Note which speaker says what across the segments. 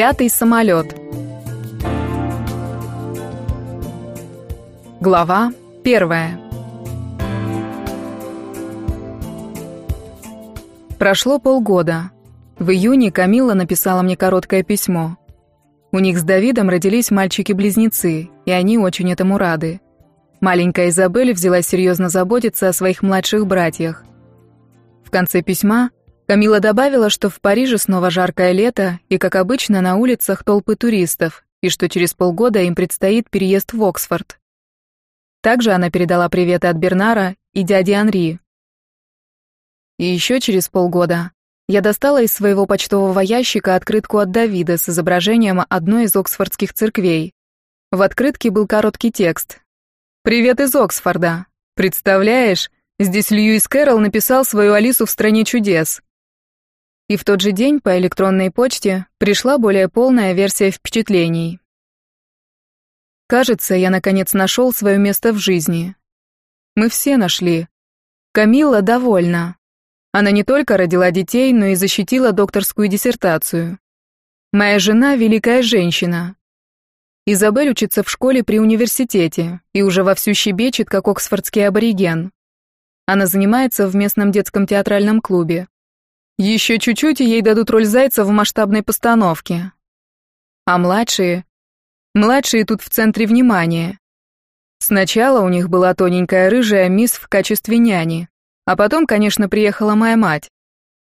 Speaker 1: Пятый самолет. Глава первая. Прошло полгода. В июне Камила написала мне короткое письмо. У них с Давидом родились мальчики-близнецы, и они очень этому рады. Маленькая Изабель взялась серьезно заботиться о своих младших братьях. В конце письма Камила добавила, что в Париже снова жаркое лето, и, как обычно, на улицах толпы туристов, и что через полгода им предстоит переезд в Оксфорд. Также она передала приветы от Бернара и дяди Анри. И еще через полгода я достала из своего почтового ящика открытку от Давида с изображением одной из оксфордских церквей. В открытке был короткий текст. «Привет из Оксфорда. Представляешь, здесь Льюис Кэрролл написал свою Алису в стране чудес. И в тот же день по электронной почте пришла более полная версия впечатлений. Кажется, я наконец нашел свое место в жизни. Мы все нашли. Камилла довольна. Она не только родила детей, но и защитила докторскую диссертацию. Моя жена — великая женщина. Изабель учится в школе при университете и уже вовсю щебечет, как оксфордский абориген. Она занимается в местном детском театральном клубе. Еще чуть-чуть, и ей дадут роль зайца в масштабной постановке. А младшие? Младшие тут в центре внимания. Сначала у них была тоненькая рыжая мисс в качестве няни, а потом, конечно, приехала моя мать.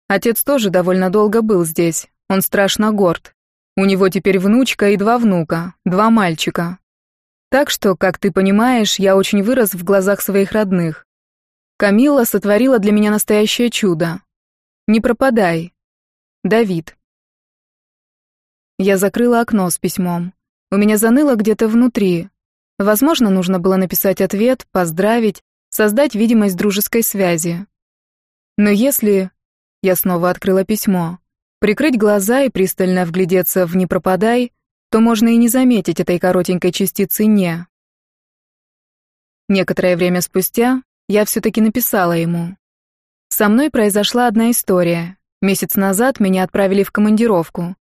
Speaker 1: Отец тоже довольно долго был здесь, он страшно горд. У него теперь внучка и два внука, два мальчика. Так что, как ты понимаешь, я очень вырос в глазах своих родных. Камилла сотворила для меня настоящее чудо. Не пропадай. Давид. Я закрыла окно с письмом. У меня заныло где-то внутри. Возможно, нужно было написать ответ, поздравить, создать видимость дружеской связи. Но если... Я снова открыла письмо. Прикрыть глаза и пристально вглядеться в «не пропадай», то можно и не заметить этой коротенькой частицы «не». Некоторое время спустя я все-таки написала ему. Со мной произошла одна история. Месяц назад меня отправили в командировку.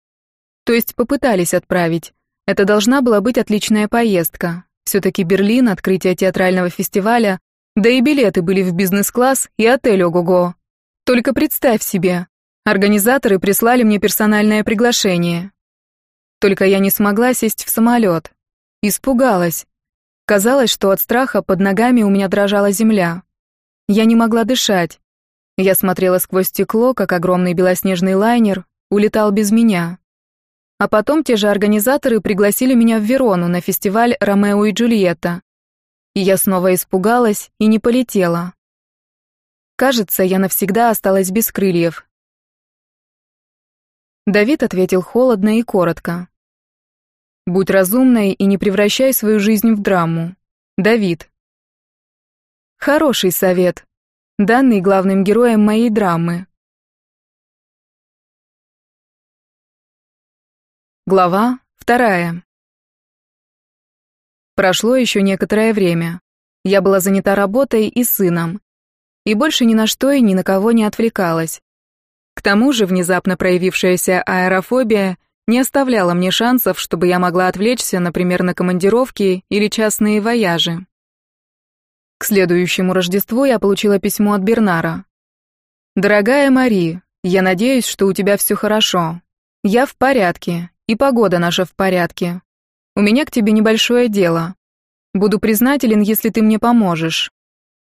Speaker 1: То есть попытались отправить. Это должна была быть отличная поездка. Все-таки Берлин, открытие театрального фестиваля, да и билеты были в бизнес-класс и отель ого-го. Только представь себе, организаторы прислали мне персональное приглашение. Только я не смогла сесть в самолет. Испугалась. Казалось, что от страха под ногами у меня дрожала земля. Я не могла дышать. Я смотрела сквозь стекло, как огромный белоснежный лайнер улетал без меня. А потом те же организаторы пригласили меня в Верону на фестиваль «Ромео и Джульетта». И я снова испугалась и не полетела. Кажется, я навсегда осталась без крыльев. Давид ответил холодно и коротко. «Будь разумной и не превращай свою жизнь в драму. Давид». Хороший совет данный главным героем моей драмы. Глава вторая. Прошло еще некоторое время. Я была занята работой и сыном. И больше ни на что и ни на кого не отвлекалась. К тому же внезапно проявившаяся аэрофобия не оставляла мне шансов, чтобы я могла отвлечься, например, на командировки или частные вояжи. К следующему Рождеству я получила письмо от Бернара. «Дорогая Мари, я надеюсь, что у тебя все хорошо. Я в порядке, и погода наша в порядке. У меня к тебе небольшое дело. Буду признателен, если ты мне поможешь.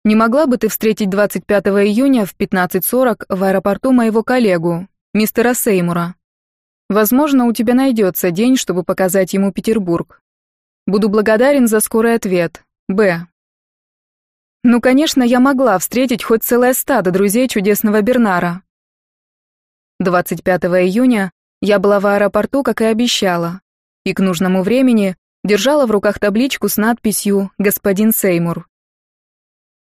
Speaker 1: Не могла бы ты встретить 25 июня в 15.40 в аэропорту моего коллегу, мистера Сеймура? Возможно, у тебя найдется день, чтобы показать ему Петербург. Буду благодарен за скорый ответ. Б. Ну, конечно, я могла встретить хоть целое стадо друзей чудесного Бернара. 25 июня я была в аэропорту, как и обещала, и к нужному времени держала в руках табличку с надписью «Господин Сеймур».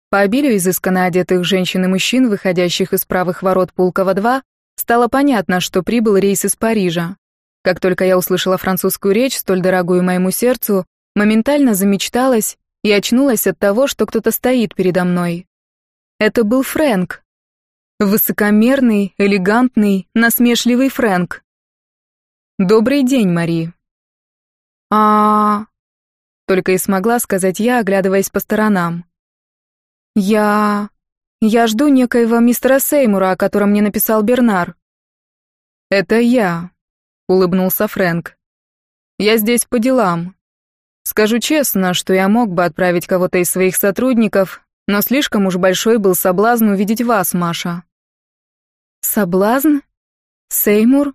Speaker 1: По обилию изысканно одетых женщин и мужчин, выходящих из правых ворот Пулково-2, стало понятно, что прибыл рейс из Парижа. Как только я услышала французскую речь, столь дорогую моему сердцу, моментально замечталась и очнулась от того, что кто-то стоит передо мной. Это был Фрэнк. Высокомерный, элегантный, насмешливый Фрэнк. «Добрый день, Мари».
Speaker 2: а
Speaker 1: Только и смогла сказать я, оглядываясь по сторонам.
Speaker 2: «Я... я жду некоего мистера Сеймура, о котором мне написал Бернар».
Speaker 1: «Это я», — улыбнулся Фрэнк. «Я здесь по делам. Скажу честно, что я мог бы отправить кого-то из своих сотрудников, но слишком уж большой был соблазн увидеть вас, Маша».
Speaker 2: «Соблазн? Сеймур?»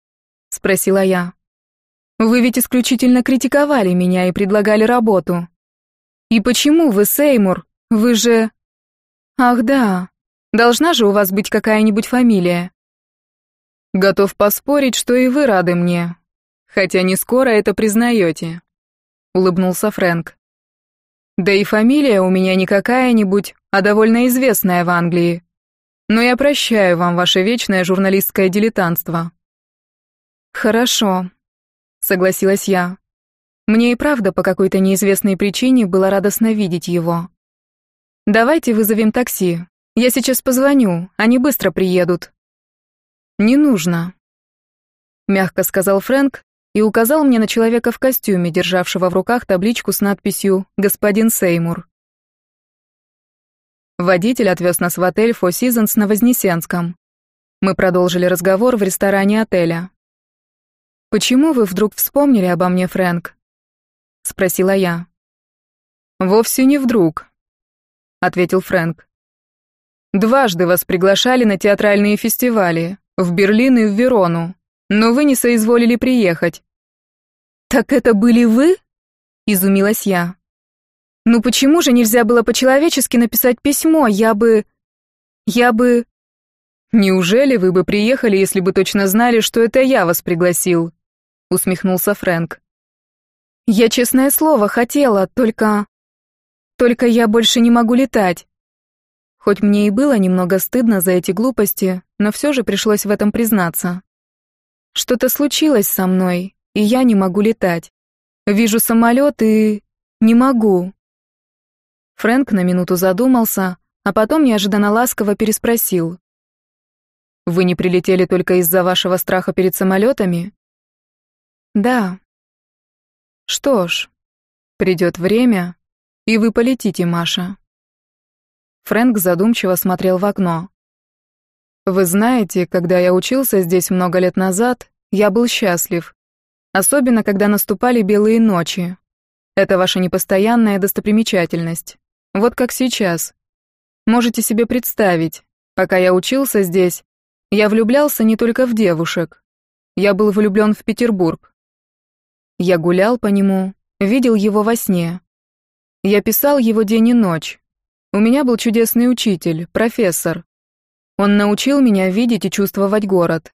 Speaker 2: — спросила я. «Вы ведь исключительно критиковали меня и предлагали работу. И почему вы, Сеймур? Вы же...» «Ах да, должна же у вас быть какая-нибудь фамилия».
Speaker 1: «Готов поспорить, что и вы рады мне, хотя не скоро это признаете», — улыбнулся Фрэнк. «Да и фамилия у меня не какая-нибудь, а довольно известная в Англии. Но я прощаю вам ваше вечное журналистское дилетантство».
Speaker 2: «Хорошо», — согласилась я. Мне и правда по какой-то неизвестной причине было радостно видеть его. «Давайте вызовем такси. Я сейчас позвоню, они быстро приедут».
Speaker 1: «Не нужно», — мягко сказал Фрэнк и указал мне на человека в костюме, державшего в руках табличку с надписью «Господин Сеймур». Водитель отвез нас в отель Four Seasons на Вознесенском. Мы продолжили разговор в ресторане отеля. «Почему вы вдруг вспомнили обо мне, Фрэнк?» — спросила я. «Вовсе не вдруг», — ответил Фрэнк. «Дважды вас приглашали на театральные фестивали, в Берлин и в Верону, но вы не соизволили приехать».
Speaker 2: «Так это были вы?» — изумилась я. Ну почему же нельзя было по-человечески написать письмо? Я бы... Я бы...
Speaker 1: Неужели вы бы приехали, если бы точно знали, что это я вас пригласил? Усмехнулся Фрэнк.
Speaker 2: Я, честное слово, хотела, только... Только я больше не могу летать.
Speaker 1: Хоть мне и было немного стыдно за эти глупости, но все же пришлось в этом признаться. Что-то случилось со мной, и я не могу летать. Вижу самолет и... не могу. Фрэнк на минуту задумался, а потом неожиданно ласково переспросил. «Вы не прилетели только из-за вашего страха перед самолетами?»
Speaker 2: «Да».
Speaker 1: «Что ж, придет время, и вы полетите, Маша». Фрэнк задумчиво смотрел в окно. «Вы знаете, когда я учился здесь много лет назад, я был счастлив. Особенно, когда наступали белые ночи. Это ваша непостоянная достопримечательность. Вот как сейчас. Можете себе представить, пока я учился здесь, я влюблялся не только в девушек. Я был влюблен в Петербург. Я гулял по нему, видел его во сне. Я писал его день и ночь. У меня был чудесный учитель, профессор. Он научил меня видеть и чувствовать город.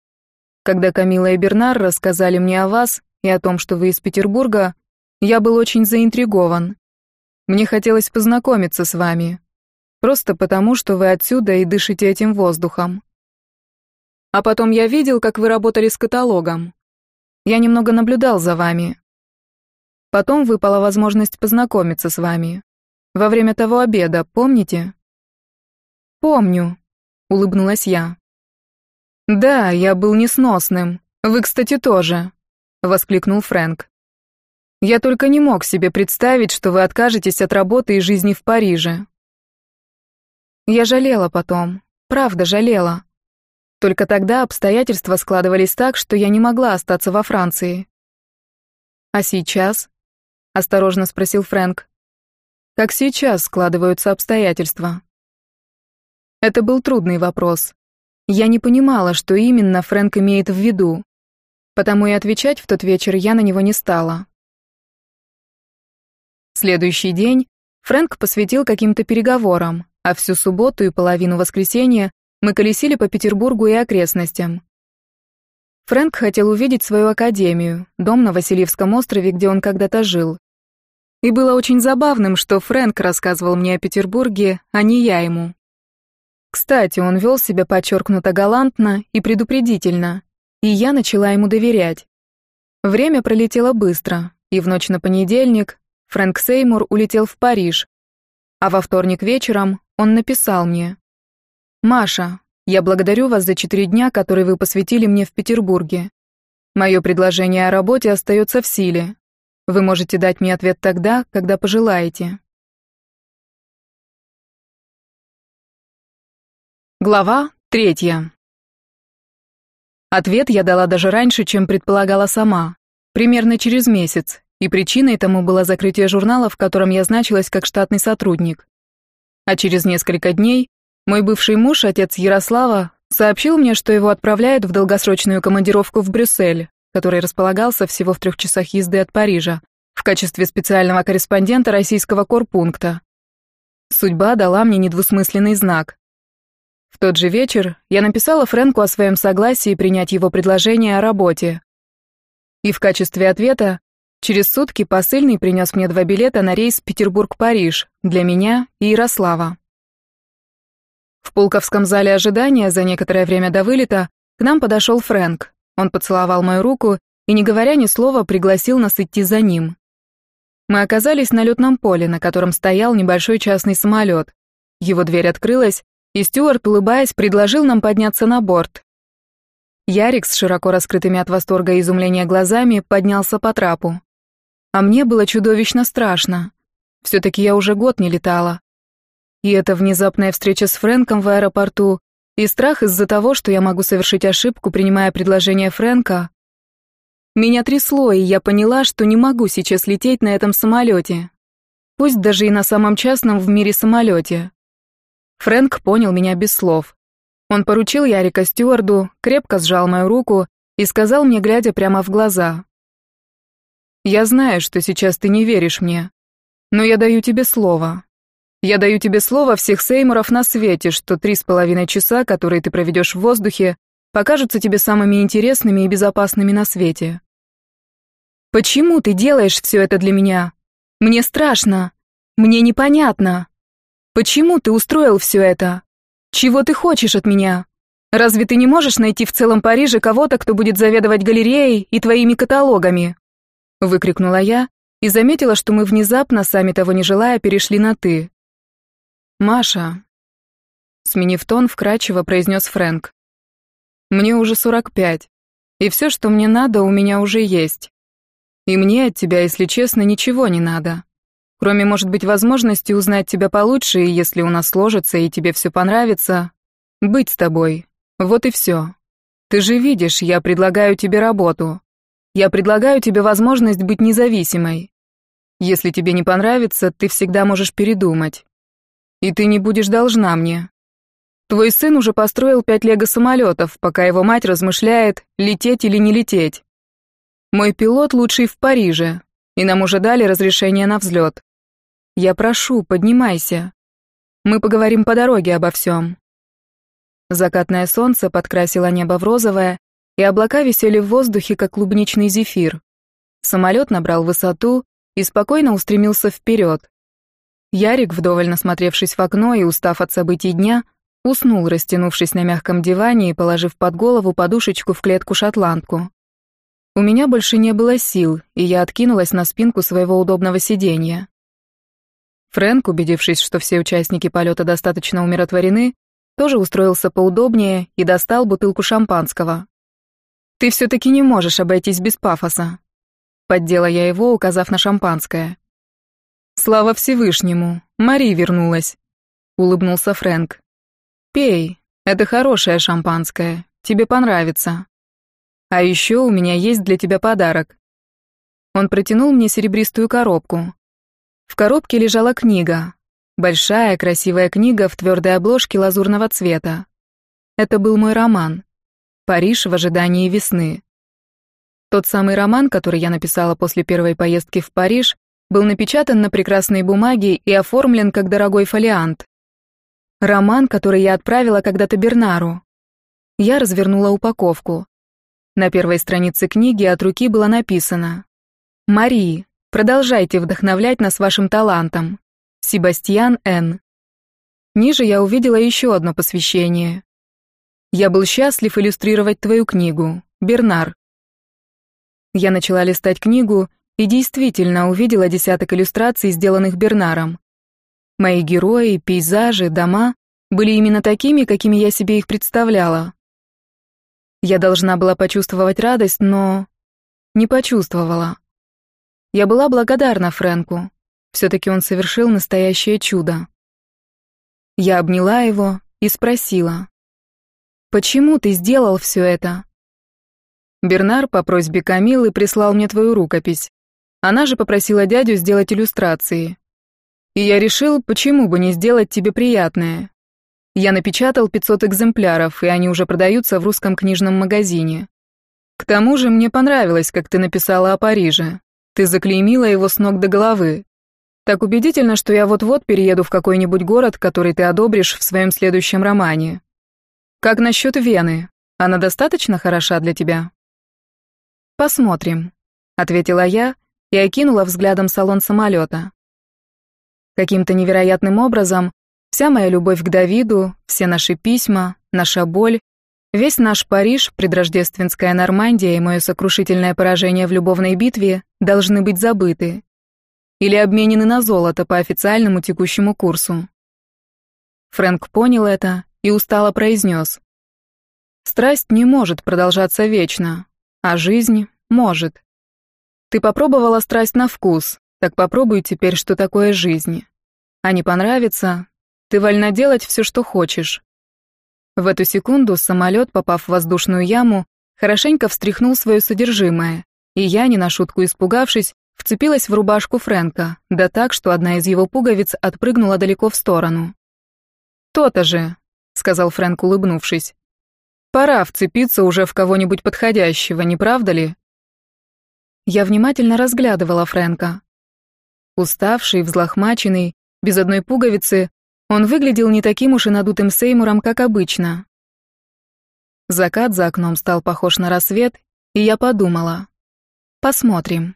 Speaker 1: Когда Камила и Бернар рассказали мне о вас и о том, что вы из Петербурга, я был очень заинтригован. Мне хотелось познакомиться с вами. Просто потому, что вы отсюда и дышите этим воздухом. А потом я видел, как вы работали с каталогом. Я немного наблюдал за вами. Потом выпала возможность познакомиться с вами. Во время того обеда, помните?
Speaker 2: Помню, улыбнулась я.
Speaker 1: Да, я был несносным. Вы, кстати, тоже, воскликнул Фрэнк. Я только не мог себе представить, что вы откажетесь от работы и жизни в Париже.
Speaker 2: Я жалела потом, правда жалела. Только тогда обстоятельства складывались так, что я не могла остаться во Франции.
Speaker 1: А сейчас? осторожно спросил Фрэнк. Как сейчас складываются обстоятельства? Это был трудный вопрос. Я не понимала, что именно Фрэнк имеет в виду, потому и отвечать в тот вечер я на него не стала. Следующий день Фрэнк посвятил каким-то переговорам, а всю субботу и половину воскресенья мы колесили по Петербургу и окрестностям. Фрэнк хотел увидеть свою академию, дом на Васильевском острове, где он когда-то жил. И было очень забавным, что Фрэнк рассказывал мне о Петербурге, а не я ему. Кстати, он вел себя подчеркнуто галантно и предупредительно, и я начала ему доверять. Время пролетело быстро, и в ночь на понедельник Фрэнк Сеймур улетел в Париж, а во вторник вечером он написал мне. «Маша, я благодарю вас за четыре дня, которые вы посвятили мне в Петербурге. Мое предложение о работе остается в силе. Вы можете дать мне ответ тогда, когда пожелаете. Глава третья. Ответ я дала даже раньше, чем предполагала сама, примерно через месяц, и причиной тому было закрытие журнала, в котором я значилась как штатный сотрудник. А через несколько дней мой бывший муж, отец Ярослава, сообщил мне, что его отправляют в долгосрочную командировку в Брюссель, который располагался всего в трех часах езды от Парижа, в качестве специального корреспондента российского корпункта. Судьба дала мне недвусмысленный знак. В тот же вечер я написала Фрэнку о своем согласии принять его предложение о работе. И в качестве ответа через сутки посыльный принес мне два билета на рейс Петербург-Париж для меня и Ярослава. В Пулковском зале ожидания за некоторое время до вылета к нам подошел Фрэнк. Он поцеловал мою руку и, не говоря ни слова, пригласил нас идти за ним. Мы оказались на летном поле, на котором стоял небольшой частный самолет. Его дверь открылась, и Стюарт, улыбаясь, предложил нам подняться на борт. Ярик с широко раскрытыми от восторга и изумления глазами поднялся по трапу. А мне было чудовищно страшно. Все-таки я уже год не летала. И эта внезапная встреча с Фрэнком в аэропорту, и страх из-за того, что я могу совершить ошибку, принимая предложение Фрэнка. Меня трясло, и я поняла, что не могу сейчас лететь на этом самолете. Пусть даже и на самом частном в мире самолете. Фрэнк понял меня без слов. Он поручил Ярика стюарду, крепко сжал мою руку и сказал мне, глядя прямо в глаза. «Я знаю, что сейчас ты не веришь мне, но я даю тебе слово. Я даю тебе слово всех Сеймуров на свете, что три с половиной часа, которые ты проведешь в воздухе, покажутся тебе самыми интересными и безопасными на свете. Почему ты делаешь все это для меня? Мне страшно. Мне непонятно. Почему ты устроил все это? Чего ты хочешь от меня? Разве ты не можешь найти в целом Париже кого-то, кто будет заведовать галереей и твоими каталогами? Выкрикнула я и заметила, что мы внезапно, сами того не желая, перешли на «ты». «Маша», — сменив тон, вкрадчиво произнес Фрэнк. «Мне уже сорок пять, и все, что мне надо, у меня уже есть. И мне от тебя, если честно, ничего не надо. Кроме, может быть, возможности узнать тебя получше, и если у нас сложится и тебе все понравится, быть с тобой. Вот и все. Ты же видишь, я предлагаю тебе работу. Я предлагаю тебе возможность быть независимой. Если тебе не понравится, ты всегда можешь передумать. И ты не будешь должна мне. Твой сын уже построил пять лего-самолетов, пока его мать размышляет, лететь или не лететь. Мой пилот лучший в Париже, и нам уже дали разрешение на взлет. Я прошу, поднимайся. Мы поговорим по дороге обо всем. Закатное солнце подкрасило небо в розовое, и облака висели в воздухе, как клубничный зефир. Самолет набрал высоту и спокойно устремился вперед. Ярик, вдоволь насмотревшись в окно и устав от событий дня, уснул, растянувшись на мягком диване и положив под голову подушечку в клетку-шотландку. У меня больше не было сил, и я откинулась на спинку своего удобного сиденья. Фрэнк, убедившись, что все участники полета достаточно умиротворены, тоже устроился поудобнее и достал бутылку шампанского. «Ты все-таки не можешь обойтись без пафоса», — поддела я его, указав на шампанское. «Слава Всевышнему, Мари вернулась», — улыбнулся Фрэнк. «Пей, это хорошее шампанское, тебе понравится. А еще у меня есть для тебя подарок». Он протянул мне серебристую коробку. В коробке лежала книга. Большая, красивая книга в твердой обложке лазурного цвета. Это был мой роман. «Париж в ожидании весны». Тот самый роман, который я написала после первой поездки в Париж, был напечатан на прекрасной бумаге и оформлен как дорогой фолиант. Роман, который я отправила когда-то Бернару. Я развернула упаковку. На первой странице книги от руки было написано «Марии, продолжайте вдохновлять нас вашим талантом. Себастьян Н». Ниже я увидела еще одно посвящение. «Я был счастлив иллюстрировать твою книгу. Бернар». Я начала листать книгу и действительно увидела десяток иллюстраций, сделанных Бернаром. Мои герои, пейзажи, дома были именно такими, какими я себе их представляла. Я должна была почувствовать радость, но... Не почувствовала. Я была благодарна Фрэнку. Все-таки он совершил настоящее чудо. Я обняла его и спросила. «Почему ты сделал все это?» Бернар по просьбе Камилы прислал мне твою рукопись. Она же попросила дядю сделать иллюстрации. И я решил, почему бы не сделать тебе приятное. Я напечатал 500 экземпляров, и они уже продаются в русском книжном магазине. К тому же мне понравилось, как ты написала о Париже. Ты заклеймила его с ног до головы. Так убедительно, что я вот-вот перееду в какой-нибудь город, который ты одобришь в своем следующем романе. Как насчет Вены? Она достаточно хороша для тебя? Посмотрим, ответила я и окинула взглядом салон самолета. Каким-то невероятным образом вся моя любовь к Давиду, все наши письма, наша боль, весь наш Париж, предрождественская Нормандия и мое сокрушительное поражение в любовной битве должны быть забыты или обменены на золото по официальному текущему курсу. Фрэнк понял это и устало произнес. Страсть не может продолжаться вечно, а жизнь может. Ты попробовала страсть на вкус, так попробуй теперь, что такое жизнь. А не понравится, ты вольна делать все, что хочешь. В эту секунду самолет, попав в воздушную яму, хорошенько встряхнул свое содержимое, и я, не на шутку испугавшись, вцепилась в рубашку Фрэнка, да так, что одна из его пуговиц отпрыгнула далеко в сторону. «То-то же», — сказал Фрэнк, улыбнувшись. «Пора вцепиться уже в кого-нибудь подходящего, не правда ли?» Я внимательно разглядывала Фрэнка. Уставший, взлохмаченный, без одной пуговицы, он выглядел не таким уж и надутым Сеймуром, как обычно. Закат за окном стал похож на рассвет, и я подумала. Посмотрим.